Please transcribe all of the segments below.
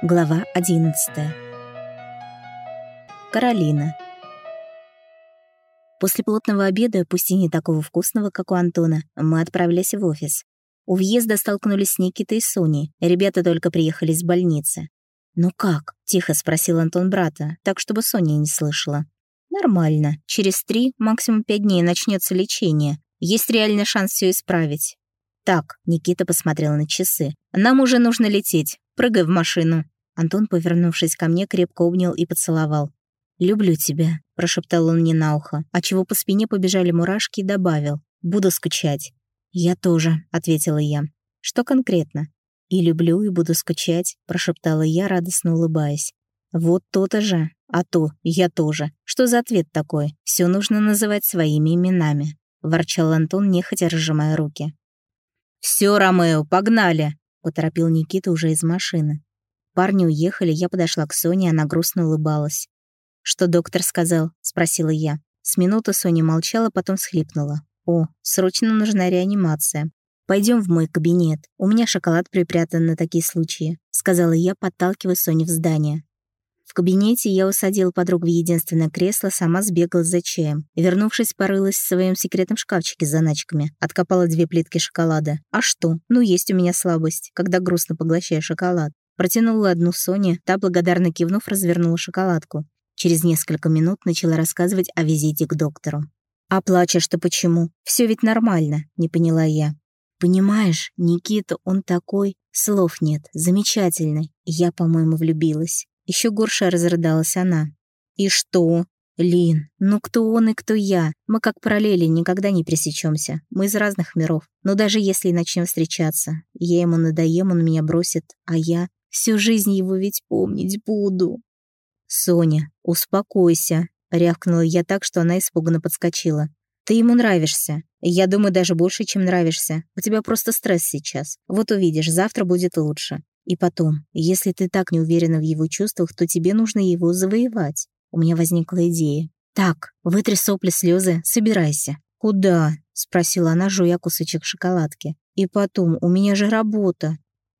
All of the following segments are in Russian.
Глава 11. Каролина. После плотного обеда, пусть и не такого вкусного, как у Антона, мы отправились в офис. У въезда столкнулись с Никитой и Соней. Ребята только приехали из больницы. «Ну как?» — тихо спросил Антон брата, так, чтобы Соня не слышала. «Нормально. Через три, максимум пять дней начнется лечение. Есть реальный шанс все исправить». «Так», — Никита посмотрел на часы. «Нам уже нужно лететь. Прыгай в машину». Антон, повернувшись ко мне, крепко обнял и поцеловал. «Люблю тебя», — прошептал он мне на ухо, а чего по спине побежали мурашки добавил. «Буду скучать». «Я тоже», — ответила я. «Что конкретно?» «И люблю, и буду скучать», — прошептала я, радостно улыбаясь. «Вот то-то же. А то, я тоже. Что за ответ такой? Все нужно называть своими именами», — ворчал Антон, нехотя разжимая руки. «Все, Ромео, погнали!» — поторопил Никита уже из машины. Парни уехали, я подошла к Соне, она грустно улыбалась. «Что доктор сказал?» — спросила я. С минуты Соня молчала, потом схлипнула. «О, срочно нужна реанимация. Пойдем в мой кабинет. У меня шоколад припрятан на такие случаи», — сказала я, подталкивая Соню в здание. В кабинете я усадила подругу в единственное кресло, сама сбегала за чаем. Вернувшись, порылась в своем секретном шкафчике с заначками. Откопала две плитки шоколада. А что? Ну, есть у меня слабость, когда грустно поглощаю шоколад. Протянула одну Соне, та, благодарно кивнув, развернула шоколадку. Через несколько минут начала рассказывать о визите к доктору. «А плачешь-то почему? Все ведь нормально», — не поняла я. «Понимаешь, Никита, он такой, слов нет, замечательный. Я, по-моему, влюбилась». Еще горше разрыдалась она. «И что?» «Лин, ну кто он и кто я? Мы как параллели никогда не пересечемся. Мы из разных миров. Но даже если начнем встречаться, я ему надоем, он меня бросит, а я... Всю жизнь его ведь помнить буду. «Соня, успокойся», — рявкнула я так, что она испуганно подскочила. «Ты ему нравишься. Я думаю, даже больше, чем нравишься. У тебя просто стресс сейчас. Вот увидишь, завтра будет лучше. И потом, если ты так не уверена в его чувствах, то тебе нужно его завоевать. У меня возникла идея. Так, вытри сопли, слезы, собирайся. Куда? спросила она, жуя кусочек шоколадки. И потом, у меня же работа.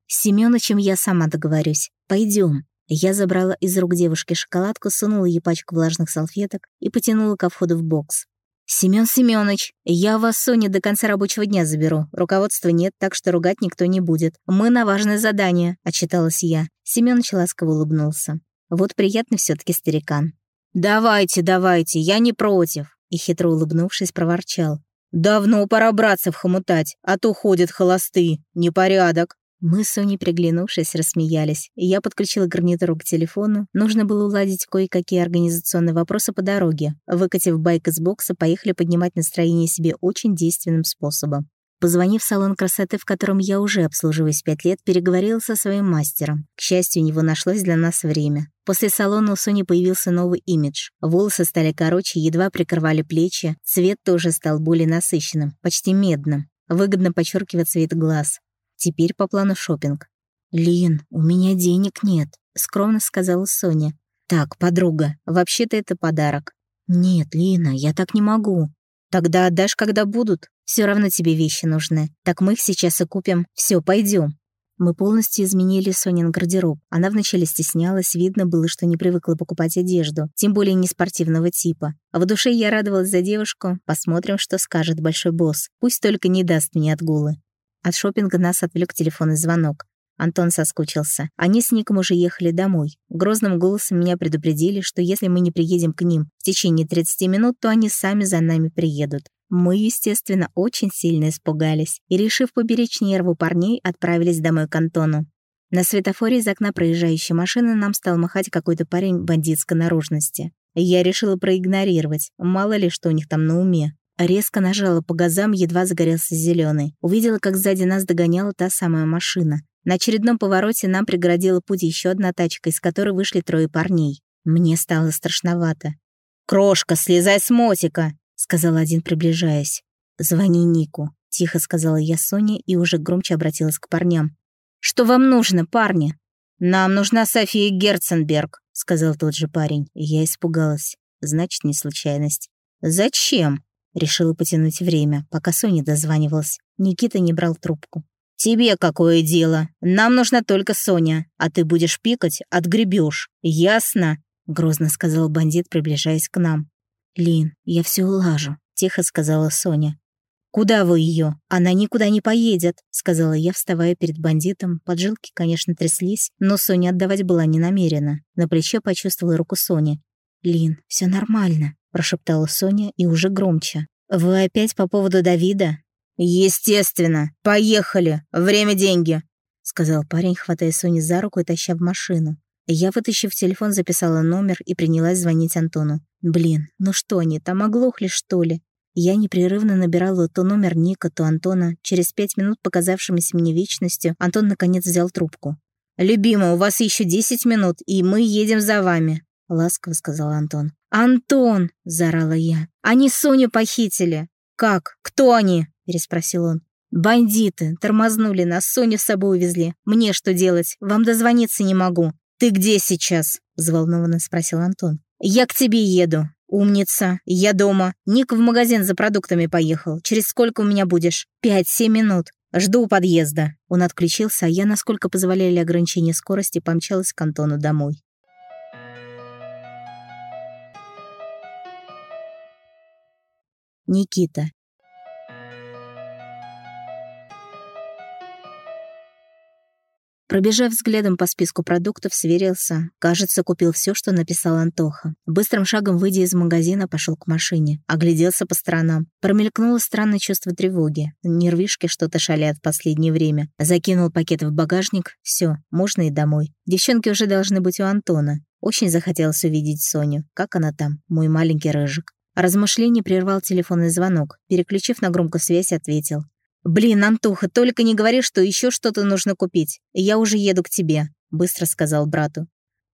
С Семёнычем я сама договорюсь. Пойдем. Я забрала из рук девушки шоколадку, сунула ей пачку влажных салфеток и потянула ко входу в бокс. «Семён Семёныч, я вас, Соня, до конца рабочего дня заберу. Руководства нет, так что ругать никто не будет. Мы на важное задание», — отчиталась я. Семёныч ласково улыбнулся. Вот приятно все таки старикан. «Давайте, давайте, я не против», — и хитро улыбнувшись, проворчал. «Давно пора братцев хомутать, а то ходят холосты. Непорядок». Мы с Соней, приглянувшись, рассмеялись. Я подключила гарнитуру к телефону. Нужно было уладить кое-какие организационные вопросы по дороге. Выкатив байк из бокса, поехали поднимать настроение себе очень действенным способом. Позвонив в салон красоты, в котором я уже обслуживаюсь пять лет, переговорила со своим мастером. К счастью, у него нашлось для нас время. После салона у Сони появился новый имидж. Волосы стали короче, едва прикрывали плечи, цвет тоже стал более насыщенным, почти медным. Выгодно подчеркивать цвет глаз. Теперь по плану шопинг. «Лин, у меня денег нет», — скромно сказала Соня. «Так, подруга, вообще-то это подарок». «Нет, Лина, я так не могу». «Тогда отдашь, когда будут. Все равно тебе вещи нужны. Так мы их сейчас и купим. Все, пойдем. Мы полностью изменили Сонин гардероб. Она вначале стеснялась, видно было, что не привыкла покупать одежду, тем более не спортивного типа. А в душе я радовалась за девушку. Посмотрим, что скажет большой босс. Пусть только не даст мне отгулы. От шопинга нас отвлек телефонный звонок. Антон соскучился. Они с Ником уже ехали домой. Грозным голосом меня предупредили, что если мы не приедем к ним в течение 30 минут, то они сами за нами приедут. Мы, естественно, очень сильно испугались и, решив поберечь нервы парней, отправились домой к Антону. На светофоре из окна проезжающей машины нам стал махать какой-то парень бандитской наружности. Я решила проигнорировать, мало ли что у них там на уме. Резко нажала по газам, едва загорелся зеленый. Увидела, как сзади нас догоняла та самая машина. На очередном повороте нам преградила путь еще одна тачка, из которой вышли трое парней. Мне стало страшновато. «Крошка, слезай с мотика!» — сказал один, приближаясь. «Звони Нику», — тихо сказала я Соне и уже громче обратилась к парням. «Что вам нужно, парни?» «Нам нужна София Герценберг», — сказал тот же парень. Я испугалась. Значит, не случайность. «Зачем?» Решила потянуть время, пока Соня дозванивалась. Никита не брал трубку. «Тебе какое дело? Нам нужна только Соня, а ты будешь пикать, отгребешь. Ясно?» — грозно сказал бандит, приближаясь к нам. «Лин, я все улажу», — тихо сказала Соня. «Куда вы ее? Она никуда не поедет», — сказала я, вставая перед бандитом. Поджилки, конечно, тряслись, но Соня отдавать была не намерена. На плече почувствовала руку Сони. «Лин, все нормально», — прошептала Соня и уже громче. «Вы опять по поводу Давида?» «Естественно! Поехали! Время — деньги!» — сказал парень, хватая Соню за руку и таща в машину. Я, вытащив телефон, записала номер и принялась звонить Антону. «Блин, ну что они, там оглохли, что ли?» Я непрерывно набирала то номер Ника, то Антона. Через пять минут, показавшимися мне вечностью, Антон наконец взял трубку. «Любимая, у вас еще десять минут, и мы едем за вами», — ласково сказал Антон. «Антон!» — заорала я. «Они Соню похитили!» «Как? Кто они?» — переспросил он. «Бандиты! Тормознули нас, Соню с собой увезли. Мне что делать? Вам дозвониться не могу». «Ты где сейчас?» — взволнованно спросил Антон. «Я к тебе еду. «Умница. Я дома. Ник в магазин за продуктами поехал. Через сколько у меня будешь?» «Пять-семь минут. Жду у подъезда». Он отключился, а я, насколько позволяли ограничения скорости, помчалась к Антону домой. Никита. Пробежав взглядом по списку продуктов, сверился. Кажется, купил все, что написал Антоха. Быстрым шагом, выйдя из магазина, пошел к машине. Огляделся по сторонам. Промелькнуло странное чувство тревоги. Нервишки что-то шалят в последнее время. Закинул пакет в багажник. Все, можно и домой. Девчонки уже должны быть у Антона. Очень захотелось увидеть Соню. Как она там, мой маленький рыжик. Размышление прервал телефонный звонок. Переключив на громкую связь, ответил. «Блин, Антоха, только не говори, что еще что-то нужно купить. Я уже еду к тебе», — быстро сказал брату.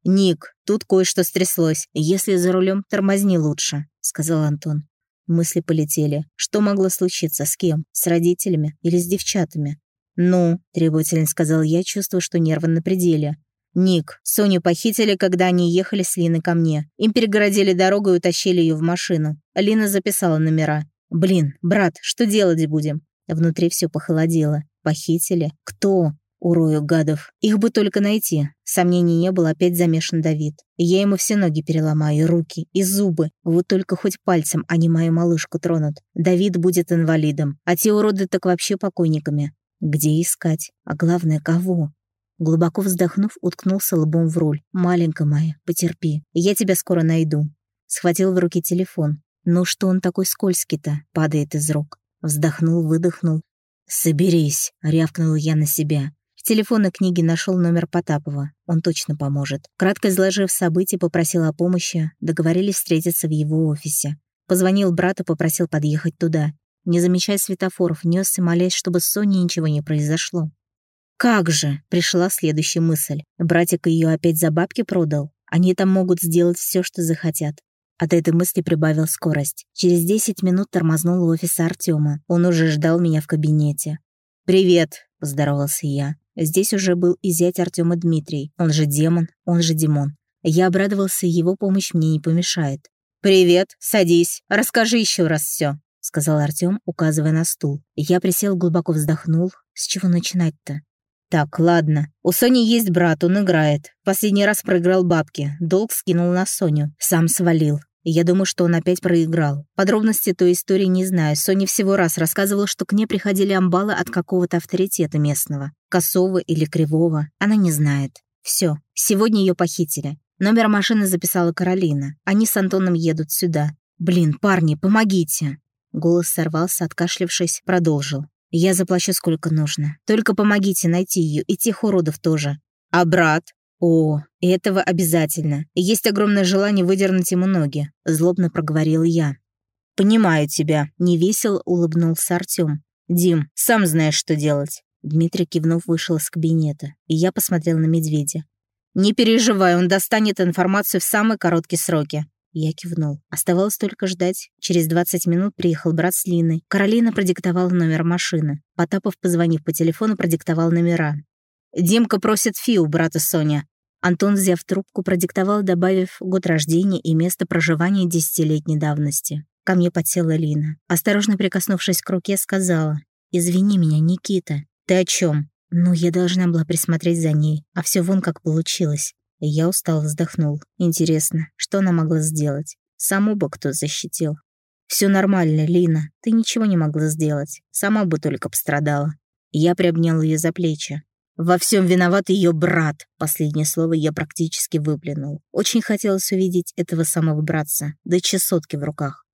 «Ник, тут кое-что стряслось. Если за рулем, тормозни лучше», — сказал Антон. Мысли полетели. Что могло случиться? С кем? С родителями или с девчатами? «Ну», — требовательно сказал я, чувствую, что нервы на пределе. «Ник, Соню похитили, когда они ехали с Линой ко мне. Им перегородили дорогу и утащили ее в машину. Лина записала номера. Блин, брат, что делать будем? Внутри все похолодело. Похитили? Кто? Урою гадов. Их бы только найти. Сомнений не было, опять замешан Давид. Я ему все ноги переломаю, руки, и зубы. Вот только хоть пальцем они мою малышку тронут. Давид будет инвалидом, а те уроды так вообще покойниками. Где искать? А главное, кого? Глубоко вздохнув, уткнулся лбом в руль. «Маленькая моя, потерпи. Я тебя скоро найду». Схватил в руки телефон. Ну что он такой скользкий-то? Падает из рук. Вздохнул, выдохнул. «Соберись», — рявкнул я на себя. В телефонной книге нашел номер Потапова. Он точно поможет. Кратко изложив события, попросил о помощи. Договорились встретиться в его офисе. Позвонил брату, попросил подъехать туда. Не замечая светофоров, несся, молясь, чтобы с Соней ничего не произошло. «Как же!» — пришла следующая мысль. Братик ее опять за бабки продал. Они там могут сделать все, что захотят. От этой мысли прибавил скорость. Через 10 минут тормознул у офиса Артема. Он уже ждал меня в кабинете. «Привет», — поздоровался я. Здесь уже был и зять Артема Дмитрий. Он же демон, он же Димон. Я обрадовался, его помощь мне не помешает. «Привет, садись, расскажи еще раз все, сказал Артем, указывая на стул. Я присел, глубоко вздохнул. С чего начинать-то? «Так, ладно. У Сони есть брат, он играет. Последний раз проиграл бабки. Долг скинул на Соню. Сам свалил. я думаю, что он опять проиграл. Подробности той истории не знаю. Соня всего раз рассказывала, что к ней приходили амбалы от какого-то авторитета местного. Косого или Кривого. Она не знает. Все. Сегодня ее похитили. Номер машины записала Каролина. Они с Антоном едут сюда. «Блин, парни, помогите!» Голос сорвался, откашлившись, продолжил. Я заплачу сколько нужно. Только помогите найти ее и тех уродов тоже. А брат? О, этого обязательно. Есть огромное желание выдернуть ему ноги. Злобно проговорил я. «Понимаю тебя», — невесело улыбнулся Артём. «Дим, сам знаешь, что делать». Дмитрий кивнув вышел из кабинета, и я посмотрел на медведя. «Не переживай, он достанет информацию в самые короткие сроки. Я кивнул. Оставалось только ждать. Через 20 минут приехал брат с Линой. Каролина продиктовала номер машины. Потапов, позвонив по телефону, продиктовал номера. «Димка просит Фи у брата Соня». Антон, взяв трубку, продиктовал, добавив год рождения и место проживания десятилетней давности. Ко мне подсела Лина. Осторожно прикоснувшись к руке, сказала «Извини меня, Никита». «Ты о чем? «Ну, я должна была присмотреть за ней, а все вон как получилось». Я устал вздохнул. Интересно, что она могла сделать? Саму бы кто защитил. Все нормально, Лина, ты ничего не могла сделать. Сама бы только пострадала». Я приобнял ее за плечи. «Во всем виноват ее брат!» Последнее слово я практически выплюнул. Очень хотелось увидеть этого самого братца, да чесотки в руках.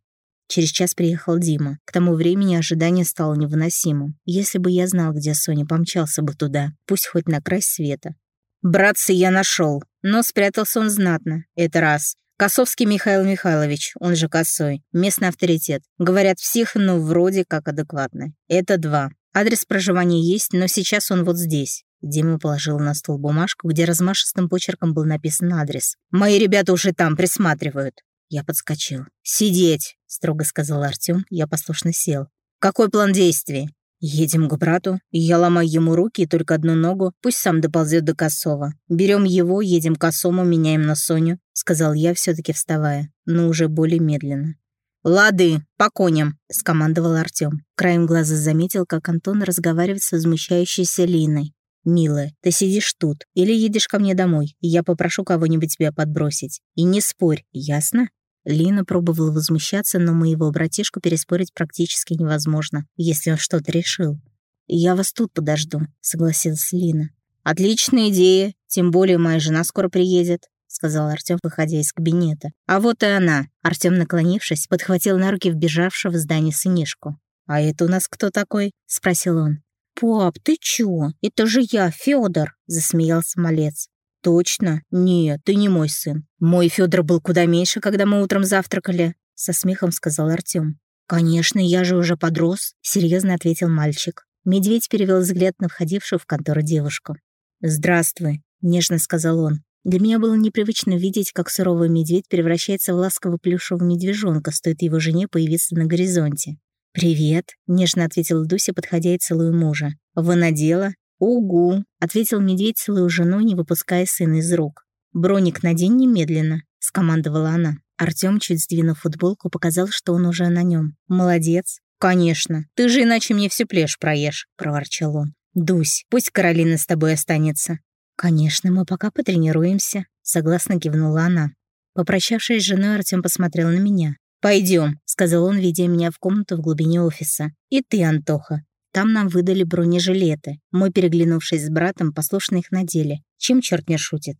Через час приехал Дима. К тому времени ожидание стало невыносимым. Если бы я знал, где Соня, помчался бы туда, пусть хоть на край света. «Братца я нашел, но спрятался он знатно. Это раз. Косовский Михаил Михайлович, он же Косой, местный авторитет. Говорят, псих, ну, вроде как адекватный. Это два. Адрес проживания есть, но сейчас он вот здесь. Дима положил на стол бумажку, где размашистым почерком был написан адрес. «Мои ребята уже там присматривают». Я подскочил. «Сидеть!» — строго сказал Артём. Я послушно сел. «Какой план действий?» «Едем к брату. Я ломаю ему руки и только одну ногу. Пусть сам доползет до Косова. Берем его, едем к Косому, меняем на Соню», — сказал я, все таки вставая, но уже более медленно. «Лады, по коням», — скомандовал Артём. Краем глаза заметил, как Антон разговаривает с возмущающейся Линой. «Милая, ты сидишь тут или едешь ко мне домой, и я попрошу кого-нибудь тебя подбросить. И не спорь, ясно?» Лина пробовала возмущаться, но моего братишку переспорить практически невозможно, если он что-то решил. «Я вас тут подожду», — согласилась Лина. «Отличная идея, тем более моя жена скоро приедет», — сказал Артём, выходя из кабинета. «А вот и она». Артём, наклонившись, подхватил на руки вбежавшего в здание сынишку. «А это у нас кто такой?» — спросил он. «Пап, ты чё? Это же я, Фёдор!» — засмеялся малец. «Точно? Нет, ты не мой сын. Мой Фёдор был куда меньше, когда мы утром завтракали», — со смехом сказал Артём. «Конечно, я же уже подрос», — серьезно ответил мальчик. Медведь перевел взгляд на входившую в контору девушку. «Здравствуй», — нежно сказал он. Для меня было непривычно видеть, как суровый медведь превращается в ласкового плюшевого медвежонка, стоит его жене появиться на горизонте. «Привет», — нежно ответил Дуся, подходя и целуя мужа. «Вы надела?» «Угу», — ответил медведь, целую жену, не выпуская сына из рук. «Броник надень немедленно», — скомандовала она. Артём, чуть сдвинув футболку, показал, что он уже на нем. «Молодец». «Конечно. Ты же иначе мне всю плешь проешь», — проворчал он. «Дусь, пусть Каролина с тобой останется». «Конечно, мы пока потренируемся», — согласно кивнула она. Попрощавшись с женой, Артём посмотрел на меня. «Пойдем», — сказал он, ведя меня в комнату в глубине офиса. «И ты, Антоха». Там нам выдали бронежилеты. Мы, переглянувшись с братом, послушно их надели. Чем черт не шутит?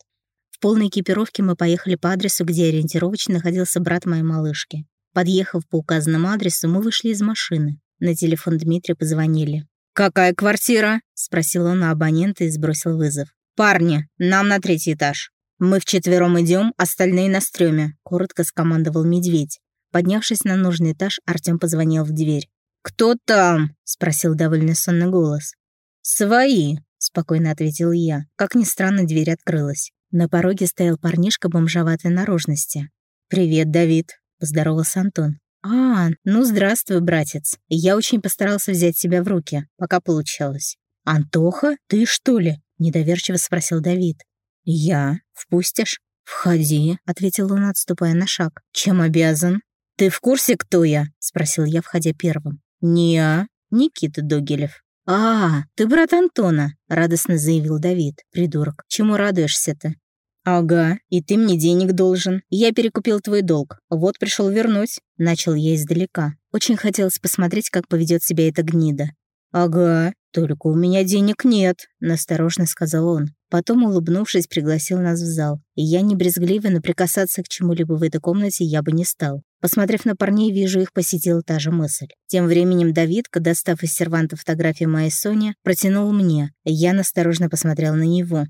В полной экипировке мы поехали по адресу, где ориентировочно находился брат моей малышки. Подъехав по указанному адресу, мы вышли из машины. На телефон Дмитрия позвонили. «Какая квартира?» — спросил он у абонента и сбросил вызов. «Парни, нам на третий этаж. Мы вчетвером идем, остальные на стреме», — коротко скомандовал медведь. Поднявшись на нужный этаж, Артем позвонил в дверь. «Кто там?» — спросил довольно сонный голос. «Свои», — спокойно ответил я. Как ни странно, дверь открылась. На пороге стоял парнишка бомжоватой наружности. «Привет, Давид», — поздоровался Антон. «А, ну здравствуй, братец. Я очень постарался взять себя в руки, пока получалось». «Антоха, ты что ли?» — недоверчиво спросил Давид. «Я? Впустишь?» «Входи», — ответил он, отступая на шаг. «Чем обязан?» «Ты в курсе, кто я?» — спросил я, входя первым. «Не-а, Никита Догилев». «А, ты брат Антона», — радостно заявил Давид. «Придурок, чему радуешься-то?» «Ага, и ты мне денег должен. Я перекупил твой долг. Вот пришел вернуть». Начал я издалека. Очень хотелось посмотреть, как поведет себя эта гнида. «Ага, только у меня денег нет», — насторожно сказал он. Потом, улыбнувшись, пригласил нас в зал. И я не брезгливо, но прикасаться к чему-либо в этой комнате я бы не стал. Посмотрев на парней, вижу, их посетила та же мысль. Тем временем Давидка, достав из серванта фотографии моей Сони, протянул мне. Я насторожно посмотрел на него.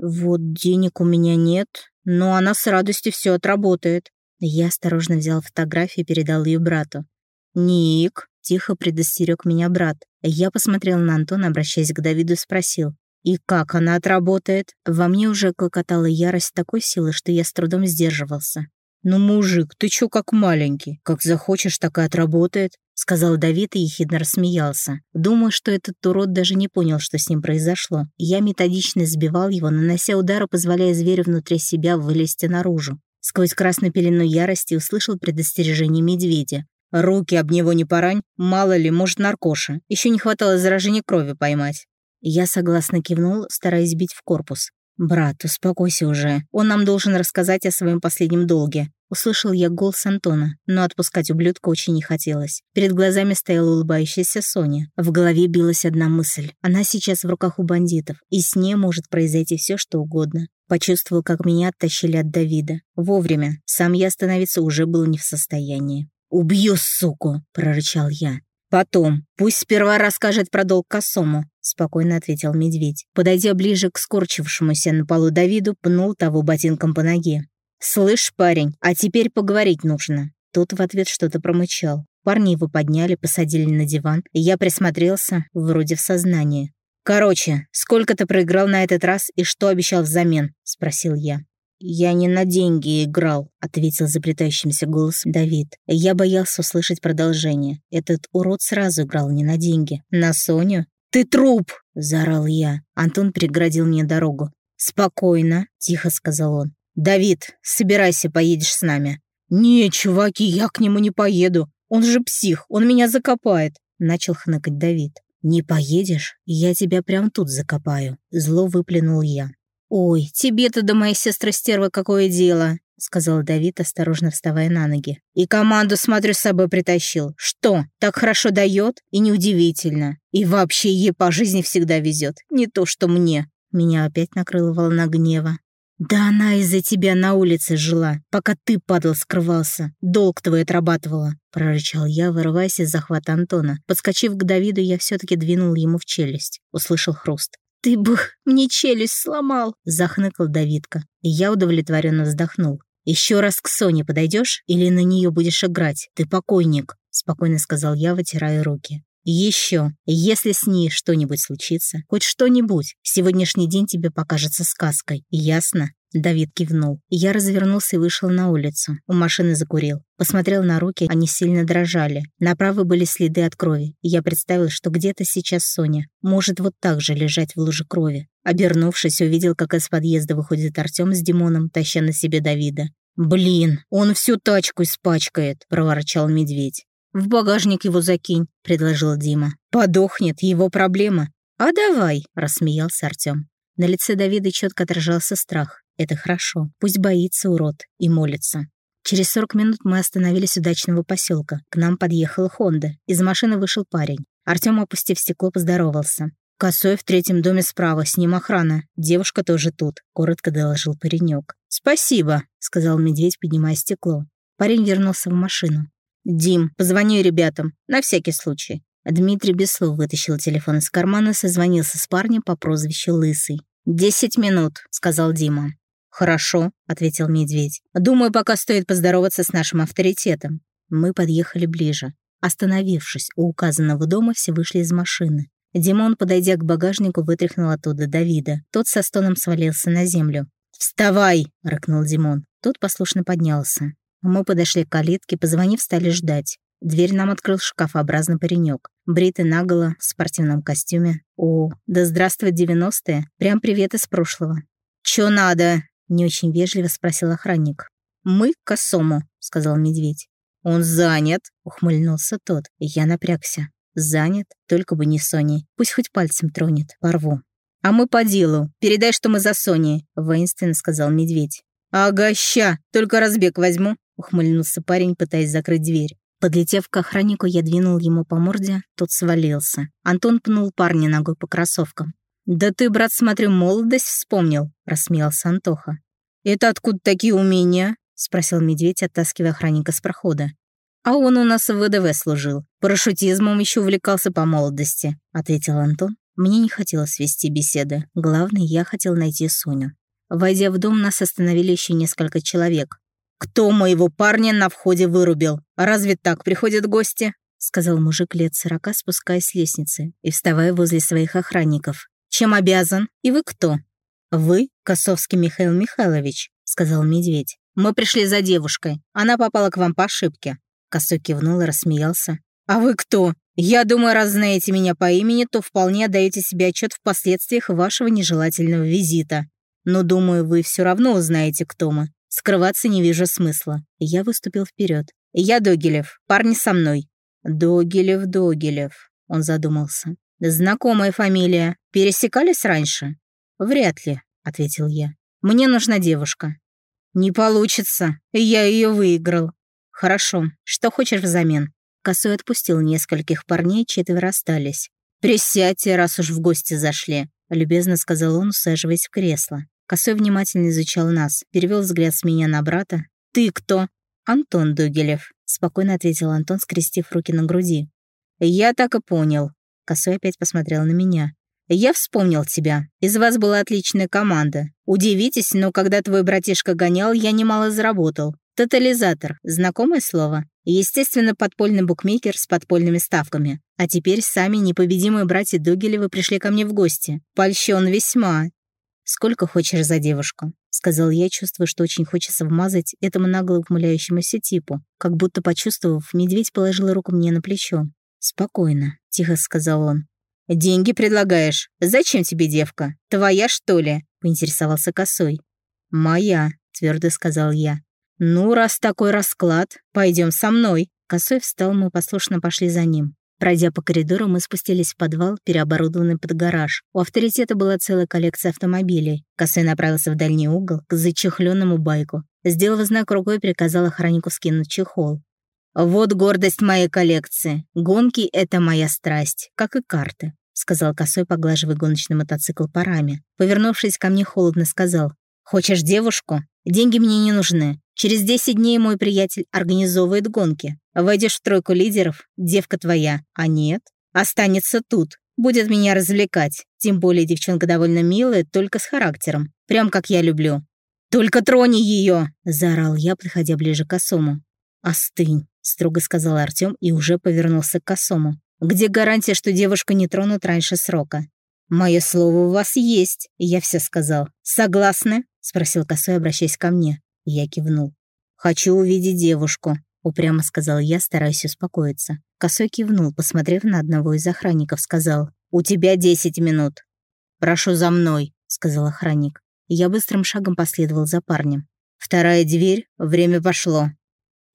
«Вот денег у меня нет, но она с радостью все отработает». Я осторожно взял фотографию и передал ее брату. «Ник», — тихо предостерег меня брат. Я посмотрел на Антона, обращаясь к Давиду, спросил. «И как она отработает?» Во мне уже клокотала ярость такой силы, что я с трудом сдерживался. «Ну, мужик, ты чё как маленький? Как захочешь, так и отработает», — сказал Давид и ехидно рассмеялся. Думаю, что этот урод даже не понял, что с ним произошло. Я методично сбивал его, нанося удары, позволяя зверю внутри себя вылезти наружу. Сквозь красную пелену ярости услышал предостережение медведя. Руки об него не порань, мало ли, может, наркоша. Еще не хватало заражения крови поймать. Я согласно кивнул, стараясь бить в корпус. «Брат, успокойся уже. Он нам должен рассказать о своем последнем долге». Услышал я голос Антона, но отпускать ублюдка очень не хотелось. Перед глазами стояла улыбающаяся Соня. В голове билась одна мысль. Она сейчас в руках у бандитов, и с ней может произойти все, что угодно. Почувствовал, как меня оттащили от Давида. Вовремя. Сам я остановиться уже был не в состоянии. «Убью, суку!» — прорычал я. «Потом. Пусть сперва расскажет про долг косому», — спокойно ответил медведь. Подойдя ближе к скорчившемуся на полу Давиду, пнул того ботинком по ноге. «Слышь, парень, а теперь поговорить нужно». Тот в ответ что-то промычал. Парни его подняли, посадили на диван, и я присмотрелся, вроде в сознании. «Короче, сколько ты проиграл на этот раз и что обещал взамен?» — спросил я. «Я не на деньги играл», — ответил заплетающимся голосом Давид. Я боялся услышать продолжение. Этот урод сразу играл не на деньги. На Соню? «Ты труп!» — заорал я. Антон преградил мне дорогу. «Спокойно», — тихо сказал он. «Давид, собирайся, поедешь с нами». «Не, чуваки, я к нему не поеду. Он же псих, он меня закопает», — начал хныкать Давид. «Не поедешь? Я тебя прям тут закопаю», — зло выплюнул я. «Ой, тебе-то до моей сестры-стервы какое дело?» — сказал Давид, осторожно вставая на ноги. «И команду, смотрю, с собой притащил. Что, так хорошо дает? И неудивительно. И вообще ей по жизни всегда везет. Не то, что мне». Меня опять накрыла волна гнева. «Да она из-за тебя на улице жила, пока ты, падал, скрывался. Долг твой отрабатывала», — прорычал я, вырываясь из захвата Антона. Подскочив к Давиду, я все-таки двинул ему в челюсть. Услышал хруст. «Ты бы мне челюсть сломал!» — захныкал Давидка. И я удовлетворенно вздохнул. «Еще раз к Соне подойдешь или на нее будешь играть? Ты покойник», — спокойно сказал я, вытирая руки. Еще, если с ней что-нибудь случится, хоть что-нибудь, сегодняшний день тебе покажется сказкой, ясно?» Давид кивнул. Я развернулся и вышел на улицу. У машины закурил. Посмотрел на руки, они сильно дрожали. Направо были следы от крови. Я представил, что где-то сейчас Соня. Может вот так же лежать в луже крови. Обернувшись, увидел, как из подъезда выходит Артем с Димоном, таща на себе Давида. «Блин, он всю тачку испачкает», — проворчал медведь. «В багажник его закинь», — предложил Дима. «Подохнет, его проблема». «А давай», — рассмеялся Артем. На лице Давида четко отражался страх. Это хорошо. Пусть боится урод и молится. Через 40 минут мы остановились у дачного поселка. К нам подъехала Хонда. Из машины вышел парень. Артем, опустив стекло, поздоровался. «Косой в третьем доме справа, с ним охрана. Девушка тоже тут», — коротко доложил паренек. «Спасибо», — сказал медведь, поднимая стекло. Парень вернулся в машину. «Дим, позвони ребятам, на всякий случай». Дмитрий без слов вытащил телефон из кармана созвонился с парнем по прозвищу Лысый. «Десять минут», — сказал Дима. «Хорошо», — ответил медведь. «Думаю, пока стоит поздороваться с нашим авторитетом». Мы подъехали ближе. Остановившись у указанного дома, все вышли из машины. Димон, подойдя к багажнику, вытряхнул оттуда Давида. Тот со стоном свалился на землю. «Вставай!» — рыкнул Димон. Тот послушно поднялся. Мы подошли к калитке, позвонив, стали ждать. Дверь нам открыл шкафообразный паренек. Бритый наголо, в спортивном костюме. О, да здравствует девяностые. Прям привет из прошлого. «Чё надо?» Не очень вежливо спросил охранник. «Мы к косому», — сказал медведь. «Он занят», — ухмыльнулся тот. Я напрягся. «Занят? Только бы не Соней. Пусть хоть пальцем тронет. Порву». «А мы по делу. Передай, что мы за Соней», — воинственно сказал медведь. «Ага, ща. Только разбег возьму», — ухмыльнулся парень, пытаясь закрыть дверь. Подлетев к охраннику, я двинул ему по морде, тот свалился. Антон пнул парня ногой по кроссовкам. «Да ты, брат, смотрю, молодость вспомнил», — рассмеялся Антоха. «Это откуда такие умения?» — спросил медведь, оттаскивая охранника с прохода. «А он у нас в ВДВ служил. Парашютизмом еще увлекался по молодости», — ответил Антон. Мне не хотелось вести беседы. Главное, я хотел найти Соню. Войдя в дом, нас остановили еще несколько человек. «Кто моего парня на входе вырубил? Разве так приходят гости?» — сказал мужик лет сорока, спускаясь с лестницы и вставая возле своих охранников. Чем обязан? И вы кто?» «Вы, Косовский Михаил Михайлович», — сказал медведь. «Мы пришли за девушкой. Она попала к вам по ошибке». Косой кивнул и рассмеялся. «А вы кто? Я думаю, раз знаете меня по имени, то вполне отдаете себе отчет в последствиях вашего нежелательного визита. Но, думаю, вы все равно узнаете, кто мы. Скрываться не вижу смысла». Я выступил вперед. «Я Догилев. Парни со мной». «Догилев, Догилев», — он задумался. «Знакомая фамилия. Пересекались раньше?» «Вряд ли», — ответил я. «Мне нужна девушка». «Не получится. Я ее выиграл». «Хорошо. Что хочешь взамен?» Косой отпустил нескольких парней, четверо остались. «Присядьте, раз уж в гости зашли», — любезно сказал он, усаживаясь в кресло. Косой внимательно изучал нас, перевел взгляд с меня на брата. «Ты кто?» «Антон Дугелев», — спокойно ответил Антон, скрестив руки на груди. «Я так и понял». Косой опять посмотрел на меня. «Я вспомнил тебя. Из вас была отличная команда. Удивитесь, но когда твой братишка гонял, я немало заработал. Тотализатор. Знакомое слово? Естественно, подпольный букмекер с подпольными ставками. А теперь сами непобедимые братья Дугелевы пришли ко мне в гости. Польщен весьма. «Сколько хочешь за девушку?» — сказал я, чувствуя, что очень хочется вмазать этому нагло ухмыляющемуся типу. Как будто почувствовав, медведь положил руку мне на плечо. «Спокойно», — тихо сказал он. «Деньги предлагаешь? Зачем тебе девка? Твоя, что ли?» — поинтересовался косой. «Моя», — твердо сказал я. «Ну, раз такой расклад, пойдем со мной». Косой встал, мы послушно пошли за ним. Пройдя по коридору, мы спустились в подвал, переоборудованный под гараж. У авторитета была целая коллекция автомобилей. Косой направился в дальний угол, к зачехленному байку. Сделав знак рукой, приказал охраннику скинуть чехол. «Вот гордость моей коллекции. Гонки — это моя страсть, как и карты», — сказал Косой, поглаживая гоночный мотоцикл парами. Повернувшись ко мне, холодно сказал. «Хочешь девушку? Деньги мне не нужны. Через 10 дней мой приятель организовывает гонки. Войдешь в тройку лидеров, девка твоя. А нет, останется тут. Будет меня развлекать. Тем более девчонка довольно милая, только с характером. Прям как я люблю. «Только трони ее!» — заорал я, подходя ближе к косому. «Остынь», строго сказал Артём и уже повернулся к косому. «Где гарантия, что девушка не тронут раньше срока?» «Мое слово у вас есть», — я все сказал. «Согласны?» — спросил Косой, обращаясь ко мне. Я кивнул. «Хочу увидеть девушку», — упрямо сказал я, стараясь успокоиться. Косой кивнул, посмотрев на одного из охранников, сказал. «У тебя десять минут». «Прошу за мной», — сказал охранник. Я быстрым шагом последовал за парнем. «Вторая дверь, время пошло»,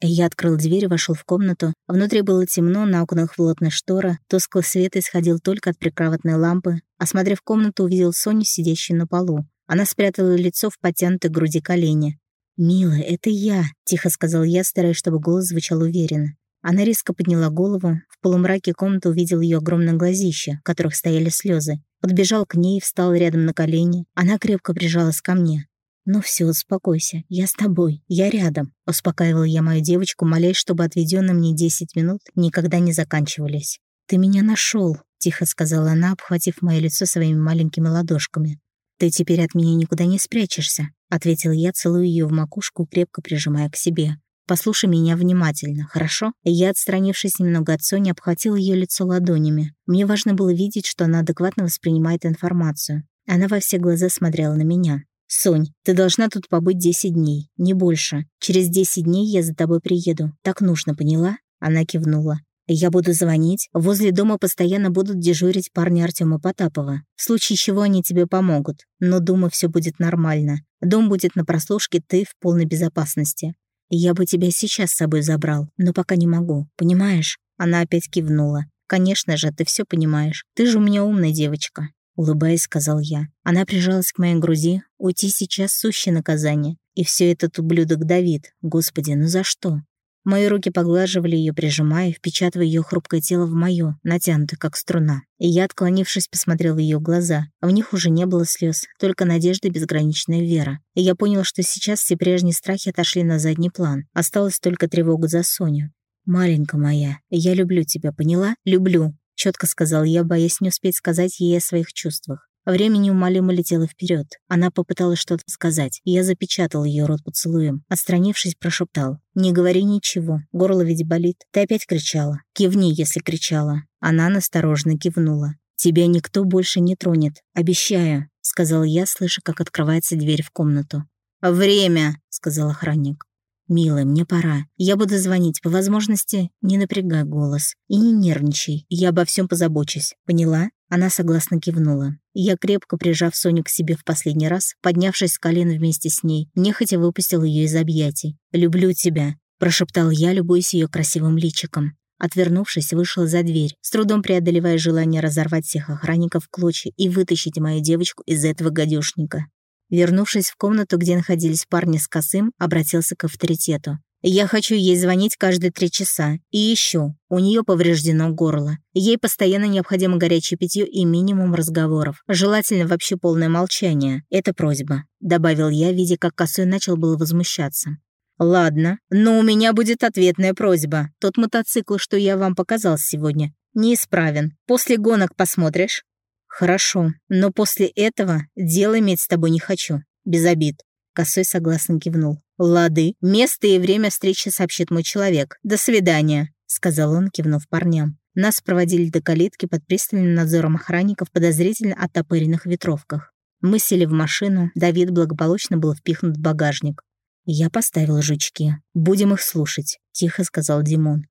я открыл дверь и вошел в комнату. Внутри было темно, на окнах плотная штора, тусклый свет исходил только от прикроватной лампы. Осмотрев комнату, увидел Соню, сидящую на полу. Она спрятала лицо в потянутой груди колени. «Милая, это я», — тихо сказал я, стараясь, чтобы голос звучал уверенно. Она резко подняла голову. В полумраке комнаты увидел ее огромное глазище, в которых стояли слезы. Подбежал к ней, встал рядом на колени. Она крепко прижалась ко мне. «Ну все, успокойся, я с тобой, я рядом», — успокаивал я мою девочку, молясь, чтобы отведенные мне 10 минут никогда не заканчивались. «Ты меня нашел, тихо сказала она, обхватив мое лицо своими маленькими ладошками. «Ты теперь от меня никуда не спрячешься», — ответил я, целуя ее в макушку, крепко прижимая к себе. «Послушай меня внимательно, хорошо?» Я, отстранившись немного от Сони, обхватил ее лицо ладонями. Мне важно было видеть, что она адекватно воспринимает информацию. Она во все глаза смотрела на меня. «Сонь, ты должна тут побыть 10 дней, не больше. Через 10 дней я за тобой приеду. Так нужно, поняла?» Она кивнула. «Я буду звонить. Возле дома постоянно будут дежурить парни Артема Потапова. В случае чего они тебе помогут. Но, думаю, все будет нормально. Дом будет на прослушке, ты в полной безопасности. Я бы тебя сейчас с собой забрал, но пока не могу, понимаешь?» Она опять кивнула. «Конечно же, ты все понимаешь. Ты же у меня умная девочка улыбаясь, сказал я. Она прижалась к моей груди. Уйти сейчас сущее наказание. И все этот ублюдок Давид. Господи, ну за что? Мои руки поглаживали ее, прижимая, впечатывая ее хрупкое тело в мое, натянутое, как струна. И я, отклонившись, посмотрел в ее глаза. В них уже не было слез, только надежда и безграничная вера. И я понял, что сейчас все прежние страхи отошли на задний план. Осталась только тревога за Соню. «Маленькая моя, я люблю тебя, поняла? Люблю четко сказал я, боясь не успеть сказать ей о своих чувствах. Время неумолимо летело вперед. Она попыталась что-то сказать, и я запечатал ее рот поцелуем. Отстранившись, прошептал. «Не говори ничего, горло ведь болит. Ты опять кричала. Кивни, если кричала». Она насторожно кивнула. «Тебя никто больше не тронет, обещаю», — сказал я, слыша, как открывается дверь в комнату. «Время», — сказал охранник. «Милая, мне пора. Я буду звонить. По возможности, не напрягай голос. И не нервничай. Я обо всем позабочусь. Поняла?» Она согласно кивнула. Я, крепко прижав Соню к себе в последний раз, поднявшись с колен вместе с ней, нехотя выпустил ее из объятий. «Люблю тебя», прошептал я, любуясь ее красивым личиком. Отвернувшись, вышел за дверь, с трудом преодолевая желание разорвать всех охранников клочья и вытащить мою девочку из этого гадюшника. Вернувшись в комнату, где находились парни с косым, обратился к авторитету. «Я хочу ей звонить каждые три часа. И еще, у нее повреждено горло. Ей постоянно необходимо горячее питье и минимум разговоров. Желательно вообще полное молчание. Это просьба», — добавил я, видя, как косой начал было возмущаться. «Ладно, но у меня будет ответная просьба. Тот мотоцикл, что я вам показал сегодня, неисправен. После гонок посмотришь?» «Хорошо, но после этого дело иметь с тобой не хочу. Без обид». Косой согласно кивнул. «Лады, место и время встречи сообщит мой человек. До свидания», — сказал он, кивнув парням. Нас проводили до калитки под пристальным надзором охранников подозрительно оттопыренных ветровках. Мы сели в машину, Давид благополучно был впихнут в багажник. «Я поставил жучки. Будем их слушать», — тихо сказал Димон.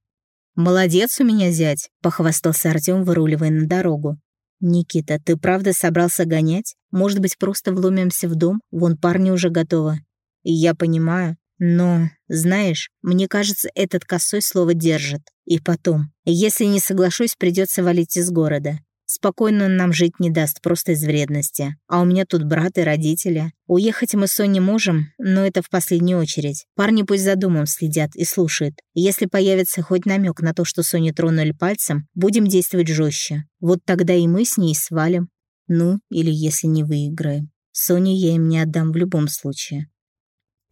«Молодец у меня зять», — похвастался Артём, выруливая на дорогу. «Никита, ты правда собрался гонять? Может быть, просто вломимся в дом? Вон парни уже готовы». «Я понимаю. Но, знаешь, мне кажется, этот косой слово держит. И потом, если не соглашусь, придется валить из города. Спокойно он нам жить не даст, просто из вредности. А у меня тут брат и родители. Уехать мы с Соней можем, но это в последнюю очередь. Парни пусть за домом следят и слушают. Если появится хоть намек на то, что Соню тронули пальцем, будем действовать жестче. Вот тогда и мы с ней свалим. Ну, или если не выиграем. Соню я им не отдам в любом случае.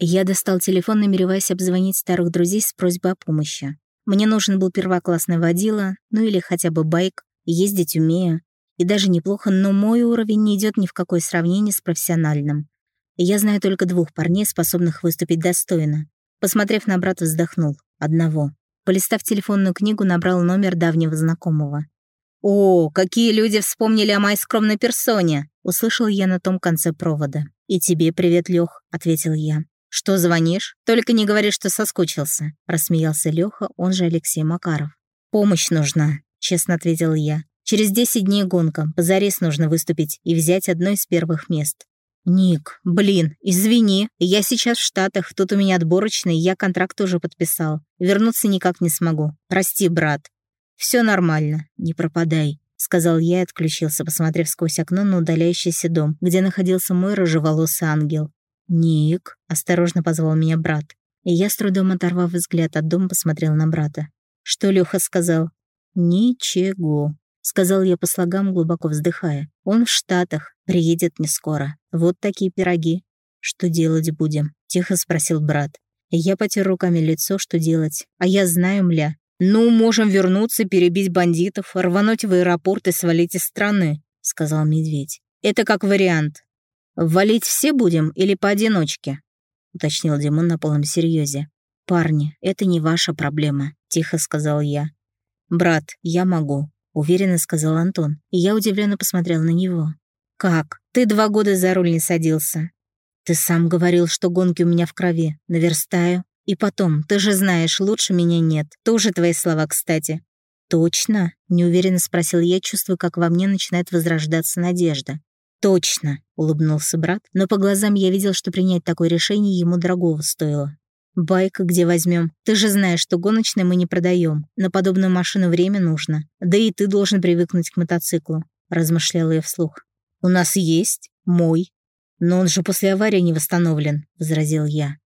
Я достал телефон, намереваясь обзвонить старых друзей с просьбой о помощи. Мне нужен был первоклассный водила, ну или хотя бы байк, ездить умею. И даже неплохо, но мой уровень не идет ни в какое сравнение с профессиональным. Я знаю только двух парней, способных выступить достойно. Посмотрев на брата, вздохнул. Одного. Полистав телефонную книгу, набрал номер давнего знакомого. «О, какие люди вспомнили о моей скромной персоне!» Услышал я на том конце провода. «И тебе привет, Лёх», — ответил я. «Что звонишь? Только не говори, что соскучился», — рассмеялся Лёха, он же Алексей Макаров. «Помощь нужна», — честно ответил я. «Через 10 дней гонка, позарез нужно выступить и взять одно из первых мест». «Ник, блин, извини, я сейчас в Штатах, тут у меня отборочный, я контракт уже подписал. Вернуться никак не смогу. Прости, брат». «Все нормально, не пропадай», — сказал я и отключился, посмотрев сквозь окно на удаляющийся дом, где находился мой рыжеволосый ангел. «Ник», — осторожно позвал меня брат. И я, с трудом оторвав взгляд от дома, посмотрел на брата. «Что Лёха сказал?» «Ничего», — сказал я по слогам, глубоко вздыхая. «Он в Штатах, приедет не скоро. Вот такие пироги». «Что делать будем?» — тихо спросил брат. Я потер руками лицо, что делать. А я знаю, мля. «Ну, можем вернуться, перебить бандитов, рвануть в аэропорт и свалить из страны», — сказал медведь. «Это как вариант. «Валить все будем или поодиночке?» — уточнил Димон на полном серьезе. «Парни, это не ваша проблема», — тихо сказал я. «Брат, я могу», — уверенно сказал Антон, и я удивленно посмотрел на него. «Как? Ты два года за руль не садился. Ты сам говорил, что гонки у меня в крови. Наверстаю. И потом, ты же знаешь, лучше меня нет. Тоже твои слова, кстати». «Точно?» — неуверенно спросил я, чувствуя, как во мне начинает возрождаться надежда. «Точно», — улыбнулся брат, но по глазам я видел, что принять такое решение ему дорогого стоило. «Байк где возьмем? Ты же знаешь, что гоночные мы не продаем. На подобную машину время нужно. Да и ты должен привыкнуть к мотоциклу», — размышляла я вслух. «У нас есть. Мой. Но он же после аварии не восстановлен», — возразил я.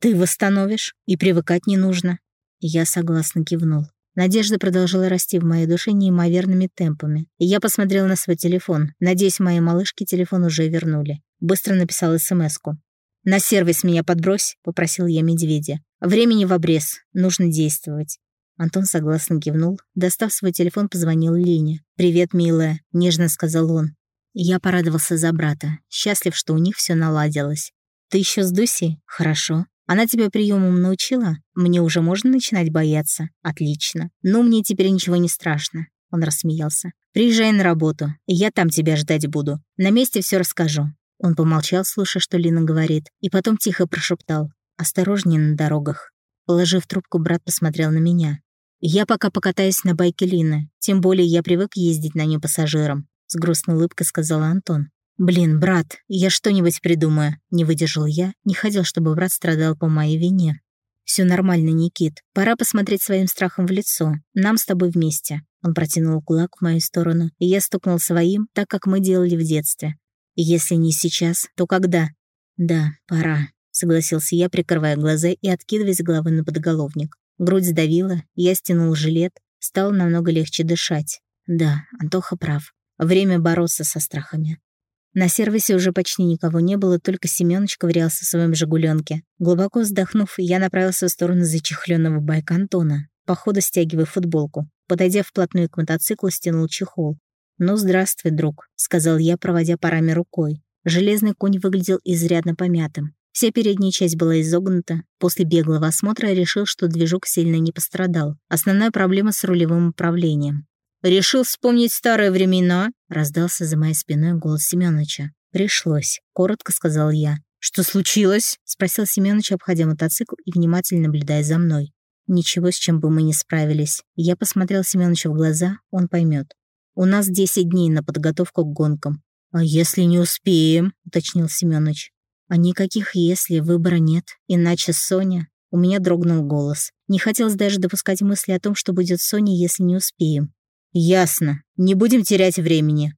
«Ты восстановишь, и привыкать не нужно». Я согласно кивнул. Надежда продолжала расти в моей душе неимоверными темпами. И я посмотрела на свой телефон. Надеюсь, моей малышке телефон уже вернули. Быстро написал смс-ку. «На сервис меня подбрось», — попросил я медведя. «Времени в обрез. Нужно действовать». Антон согласно кивнул. Достав свой телефон, позвонил Лене. «Привет, милая», — нежно сказал он. Я порадовался за брата. Счастлив, что у них все наладилось. «Ты еще с Дусей? Хорошо. Она тебя приемам научила? Мне уже можно начинать бояться? Отлично. Но мне теперь ничего не страшно. Он рассмеялся. «Приезжай на работу, я там тебя ждать буду. На месте все расскажу». Он помолчал, слушая, что Лина говорит, и потом тихо прошептал. «Осторожнее на дорогах». Положив трубку, брат посмотрел на меня. «Я пока покатаюсь на байке Лины, тем более я привык ездить на ней пассажиром», с грустной улыбкой сказал Антон. «Блин, брат, я что-нибудь придумаю», — не выдержал я, не хотел, чтобы брат страдал по моей вине. Все нормально, Никит. Пора посмотреть своим страхом в лицо. Нам с тобой вместе». Он протянул кулак в мою сторону, и я стукнул своим, так как мы делали в детстве. «Если не сейчас, то когда?» «Да, пора», — согласился я, прикрывая глаза и откидываясь головы на подголовник. Грудь сдавила, я стянул жилет, стало намного легче дышать. Да, Антоха прав. Время бороться со страхами. На сервисе уже почти никого не было, только Семёныч ковырялся в своем «Жигуленке». Глубоко вздохнув, я направился в сторону зачехлённого байка Антона, по стягивая футболку. Подойдя вплотную к мотоциклу, стянул чехол. «Ну, здравствуй, друг», — сказал я, проводя парами рукой. Железный конь выглядел изрядно помятым. Вся передняя часть была изогнута. После беглого осмотра я решил, что движок сильно не пострадал. Основная проблема с рулевым управлением. «Решил вспомнить старые времена?» — раздался за моей спиной голос Семёныча. «Пришлось», — коротко сказал я. «Что случилось?» — спросил Семёныч, обходя мотоцикл и внимательно наблюдая за мной. «Ничего, с чем бы мы не справились. Я посмотрел Семёнычу в глаза, он поймет. У нас 10 дней на подготовку к гонкам». «А если не успеем?» — уточнил Семёныч. А никаких «если» выбора нет. Иначе Соня... У меня дрогнул голос. Не хотелось даже допускать мысли о том, что будет Соня, если не успеем. «Ясно. Не будем терять времени.